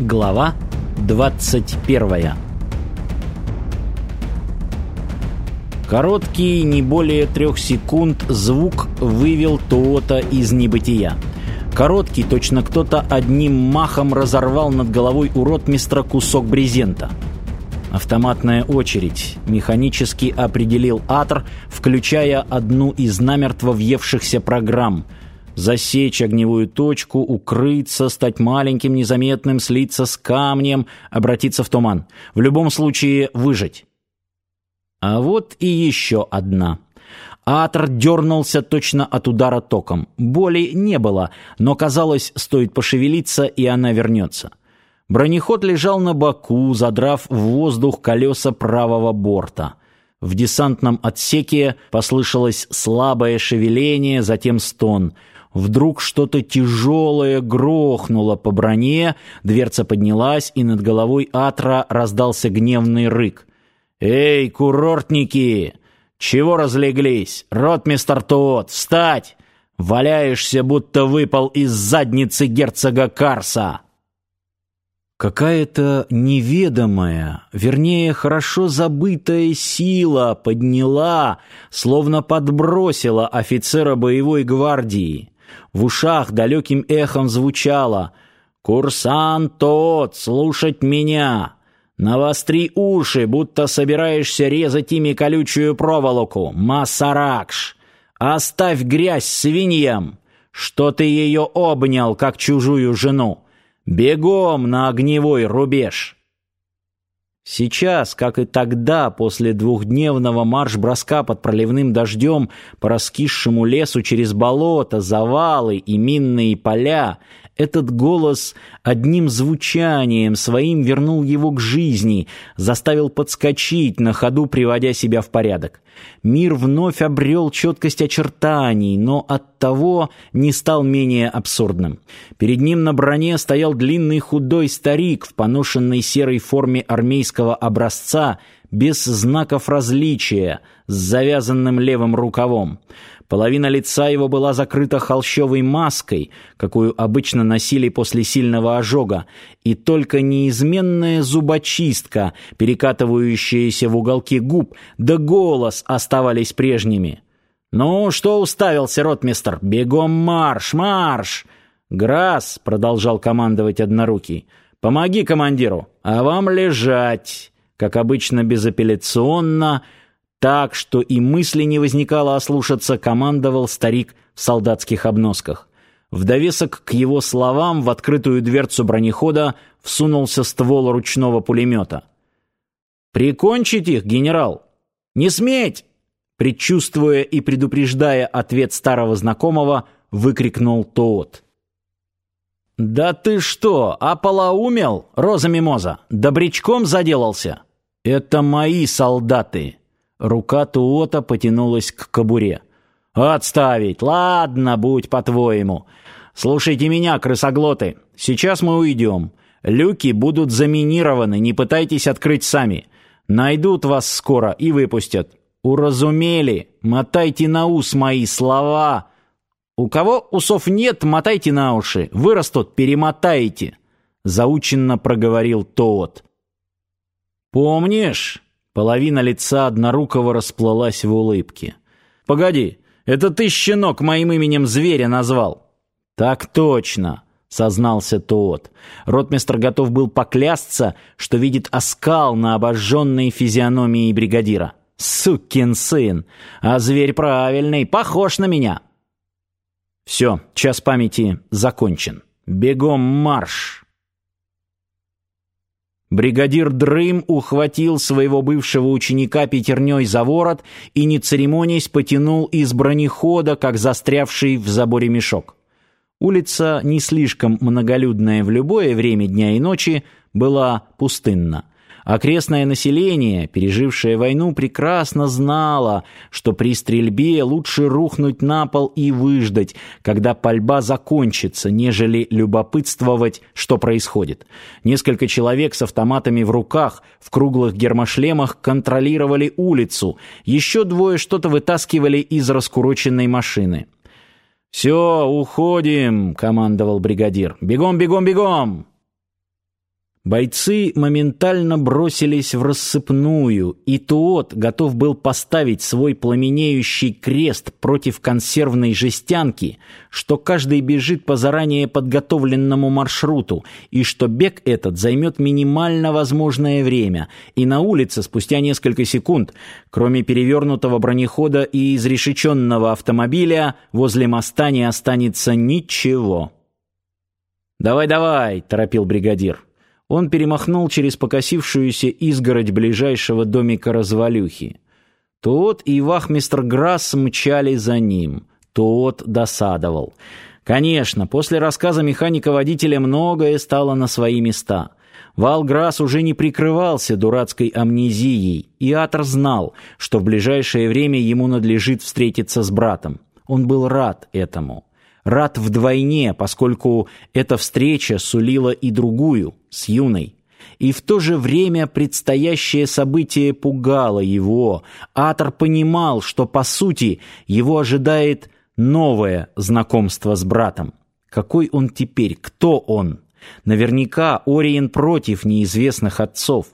Глава 21 Короткий, не более трех секунд, звук вывел Тоота из небытия. Короткий, точно кто-то одним махом разорвал над головой у ротмистра кусок брезента. Автоматная очередь. Механически определил Атр, включая одну из намертво въевшихся программ — засечь огневую точку, укрыться, стать маленьким, незаметным, слиться с камнем, обратиться в туман. В любом случае выжить. А вот и еще одна. Атор дернулся точно от удара током. Боли не было, но казалось, стоит пошевелиться, и она вернется. Бронеход лежал на боку, задрав в воздух колеса правого борта. В десантном отсеке послышалось слабое шевеление, затем стон — Вдруг что-то тяжелое грохнуло по броне, дверца поднялась, и над головой Атра раздался гневный рык. «Эй, курортники! Чего разлеглись? Ротмистер Туот, встать! Валяешься, будто выпал из задницы герцога Карса!» Какая-то неведомая, вернее, хорошо забытая сила подняла, словно подбросила офицера боевой гвардии. В ушах далеким эхом звучало «Курсант тот, слушать меня!» Навостри уши, будто собираешься резать ими колючую проволоку. Масаракш! Оставь грязь свиньям! Что ты ее обнял, как чужую жену? Бегом на огневой рубеж!» Сейчас, как и тогда, после двухдневного марш-броска под проливным дождем по раскисшему лесу через болота, завалы и минные поля, этот голос одним звучанием своим вернул его к жизни, заставил подскочить, на ходу приводя себя в порядок. Мир вновь обрел четкость очертаний, но оттого не стал менее абсурдным. Перед ним на броне стоял длинный худой старик в поношенной серой форме армейского образца, без знаков различия, с завязанным левым рукавом. Половина лица его была закрыта холщовой маской, какую обычно носили после сильного ожога, и только неизменная зубочистка, перекатывающаяся в уголки губ, да голос оставались прежними. «Ну, что уставился, ротмистр? Бегом марш, марш!» «Грасс», — продолжал командовать однорукий, — «помоги командиру, а вам лежать», как обычно безапелляционно, — так, что и мысли не возникало ослушаться, командовал старик в солдатских обносках. В довесок к его словам в открытую дверцу бронехода всунулся ствол ручного пулемета. «Прикончить их, генерал! Не сметь!» Предчувствуя и предупреждая ответ старого знакомого, выкрикнул тот. «Да ты что, ополоумел, Роза Мимоза? Добрячком заделался? Это мои солдаты!» Рука Туота потянулась к кобуре. «Отставить! Ладно, будь по-твоему. Слушайте меня, крысоглоты. Сейчас мы уйдем. Люки будут заминированы, не пытайтесь открыть сами. Найдут вас скоро и выпустят. Уразумели? Мотайте на ус мои слова. У кого усов нет, мотайте на уши. Вырастут, перемотайте». Заученно проговорил Тоот. «Помнишь?» Половина лица однорукого расплылась в улыбке. «Погоди, это ты, щенок, моим именем зверя назвал?» «Так точно», — сознался тот. Ротмистр готов был поклясться, что видит оскал на обожженной физиономии бригадира. «Сукин сын! А зверь правильный, похож на меня!» «Все, час памяти закончен. Бегом марш!» Бригадир Дрым ухватил своего бывшего ученика пятерней за ворот и, не церемонясь, потянул из бронехода, как застрявший в заборе мешок. Улица, не слишком многолюдная в любое время дня и ночи, была пустынна. Окрестное население, пережившее войну, прекрасно знало, что при стрельбе лучше рухнуть на пол и выждать, когда пальба закончится, нежели любопытствовать, что происходит. Несколько человек с автоматами в руках, в круглых гермошлемах контролировали улицу, еще двое что-то вытаскивали из раскуроченной машины. «Все, уходим!» — командовал бригадир. «Бегом, бегом, бегом!» Бойцы моментально бросились в рассыпную, и Туот готов был поставить свой пламенеющий крест против консервной жестянки, что каждый бежит по заранее подготовленному маршруту, и что бег этот займет минимально возможное время, и на улице спустя несколько секунд, кроме перевернутого бронехода и изрешеченного автомобиля, возле моста не останется ничего. «Давай-давай!» — торопил бригадир. Он перемахнул через покосившуюся изгородь ближайшего домика развалюхи. Тот и вахмистр Грасс мчали за ним. Тот досадовал. Конечно, после рассказа механика-водителя многое стало на свои места. Валграсс уже не прикрывался дурацкой амнезией, и Атор знал, что в ближайшее время ему надлежит встретиться с братом. Он был рад этому рад вдвойне, поскольку эта встреча сулила и другую, с юной. И в то же время предстоящее событие пугало его. Атор понимал, что, по сути, его ожидает новое знакомство с братом. Какой он теперь? Кто он? Наверняка Ориен против неизвестных отцов.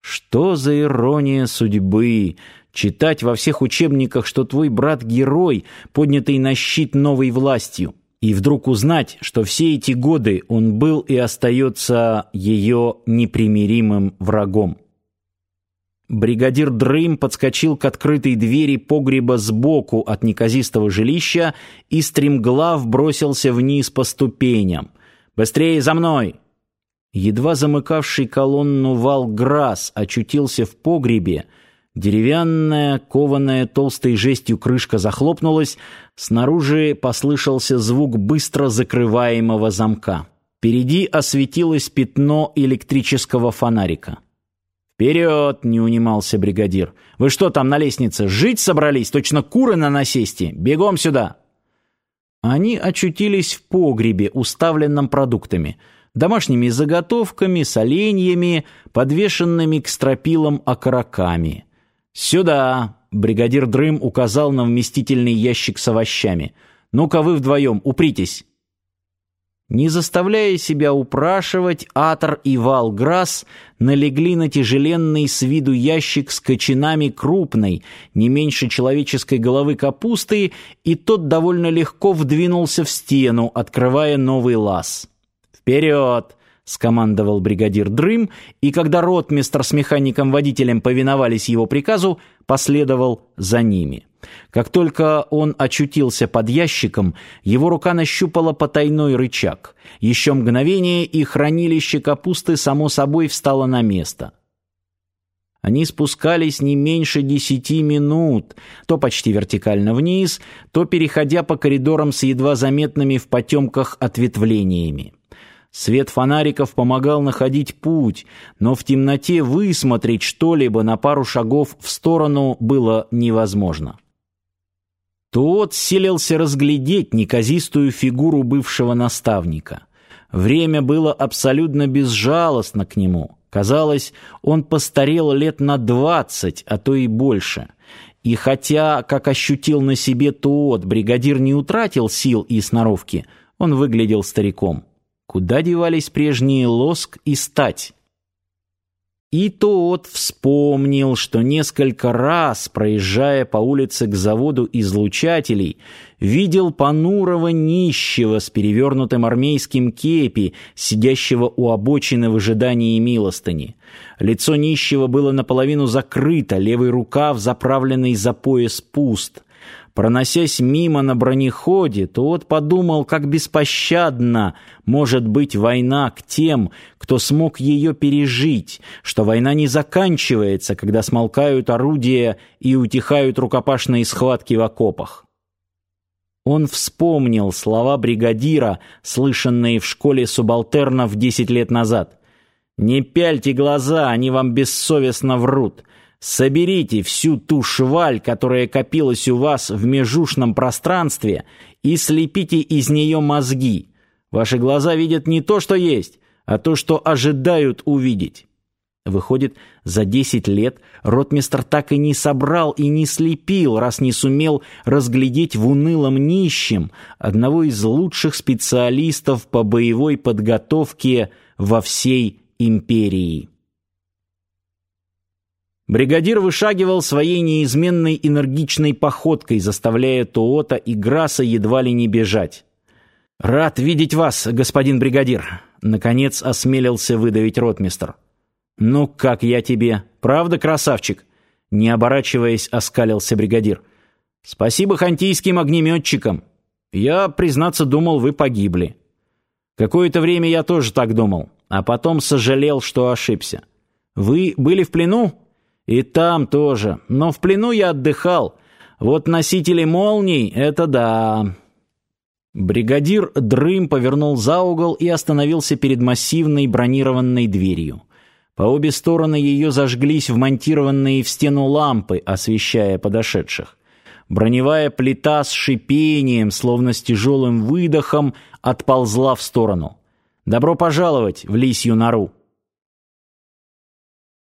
Что за ирония судьбы! Читать во всех учебниках, что твой брат герой, поднятый на щит новой властью, и вдруг узнать, что все эти годы он был и остается ее непримиримым врагом. Бригадир Дрым подскочил к открытой двери погреба сбоку от неказистого жилища и стремглав бросился вниз по ступеням. «Быстрее за мной!» Едва замыкавший колонну вал Грасс очутился в погребе, Деревянная, кованая толстой жестью крышка захлопнулась, снаружи послышался звук быстро закрываемого замка. Впереди осветилось пятно электрического фонарика. «Вперед!» — не унимался бригадир. «Вы что там на лестнице, жить собрались? Точно куры на насесте! Бегом сюда!» Они очутились в погребе, уставленном продуктами — домашними заготовками, соленьями, подвешенными к стропилам окороками. «Сюда!» — бригадир Дрым указал на вместительный ящик с овощами. «Ну-ка вы вдвоем, упритесь!» Не заставляя себя упрашивать, Атор и Валграсс налегли на тяжеленный с виду ящик с кочанами крупной, не меньше человеческой головы капусты, и тот довольно легко вдвинулся в стену, открывая новый лаз. «Вперед!» Скомандовал бригадир Дрым, и когда ротмистр с механиком-водителем повиновались его приказу, последовал за ними. Как только он очутился под ящиком, его рука нащупала потайной рычаг. Еще мгновение, и хранилище капусты само собой встало на место. Они спускались не меньше десяти минут, то почти вертикально вниз, то переходя по коридорам с едва заметными в потемках ответвлениями. Свет фонариков помогал находить путь, но в темноте высмотреть что-либо на пару шагов в сторону было невозможно. Тот селился разглядеть неказистую фигуру бывшего наставника. Время было абсолютно безжалостно к нему. Казалось, он постарел лет на двадцать, а то и больше. И хотя, как ощутил на себе Туот, бригадир не утратил сил и сноровки, он выглядел стариком. Куда девались прежние лоск и стать? И тот вспомнил, что несколько раз, проезжая по улице к заводу излучателей, видел понурого нищего с перевернутым армейским кепи, сидящего у обочины в ожидании милостыни. Лицо нищего было наполовину закрыто, левый рукав, заправленный за пояс, пуст. Проносясь мимо на бронеходе, тот подумал, как беспощадна может быть война к тем, кто смог ее пережить, что война не заканчивается, когда смолкают орудия и утихают рукопашные схватки в окопах. Он вспомнил слова бригадира, слышанные в школе субалтернов десять лет назад. «Не пяльте глаза, они вам бессовестно врут. Соберите всю ту шваль, которая копилась у вас в межушном пространстве, и слепите из нее мозги. Ваши глаза видят не то, что есть, а то, что ожидают увидеть. Выходит, за десять лет ротмистр так и не собрал и не слепил, раз не сумел разглядеть в унылом нищем одного из лучших специалистов по боевой подготовке во всей империи. Бригадир вышагивал своей неизменной энергичной походкой, заставляя Тоота и Граса едва ли не бежать. «Рад видеть вас, господин бригадир», — наконец осмелился выдавить ротмистр. «Ну, как я тебе? Правда, красавчик?» Не оборачиваясь, оскалился бригадир. «Спасибо хантийским огнеметчикам. Я, признаться, думал, вы погибли. Какое-то время я тоже так думал, а потом сожалел, что ошибся. Вы были в плену?» И там тоже. Но в плену я отдыхал. Вот носители молний — это да. Бригадир Дрым повернул за угол и остановился перед массивной бронированной дверью. По обе стороны ее зажглись вмонтированные в стену лампы, освещая подошедших. Броневая плита с шипением, словно с тяжелым выдохом, отползла в сторону. «Добро пожаловать в лисью нору!»